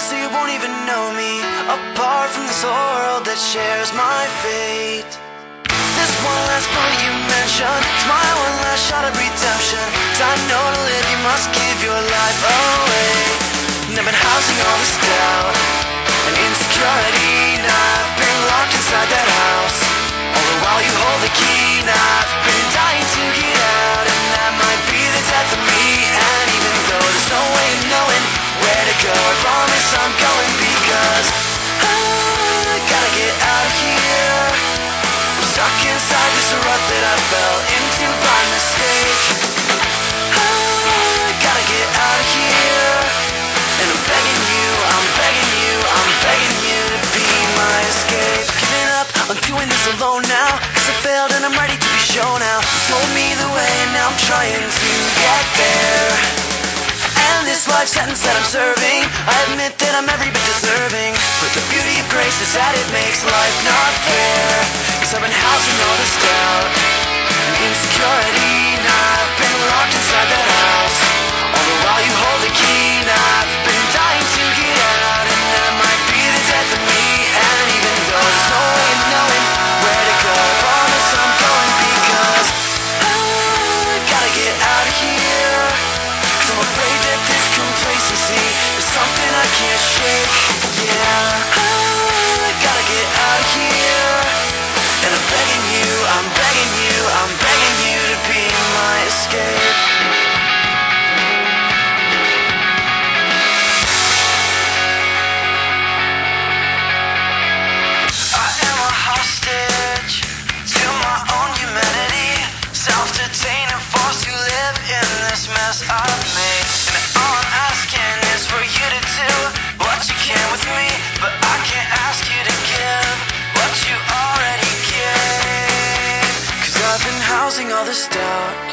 so you won't even know me. Apart from this whole world that shares my fate. This one last bullet you mentioned It's my one last Cause and I'm ready to be shown out. Told me the way and now I'm trying to get there. And this life sentence that I'm serving I admit that I'm every bit deserving. But the beauty of grace is that it makes life not fair. Cause I've been housing all this doubt And insecurity And been all this doubt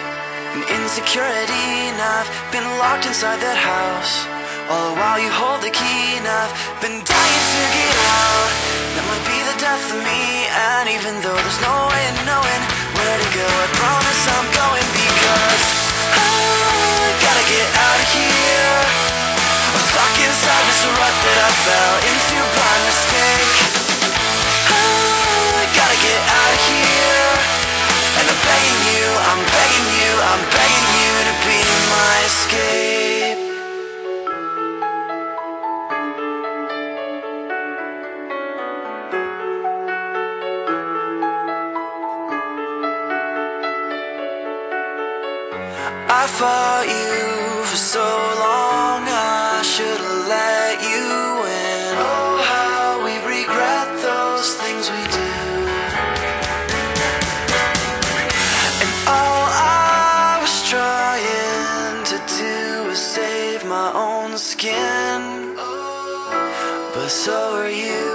and insecurity, and I've been locked inside that house. All the while you hold the key, and I've been dying to get out. That might be the death of me, and even though there's no I fought you for so long, I should've let you in. Oh, how we regret those things we do. And all I was trying to do was save my own skin. But so are you.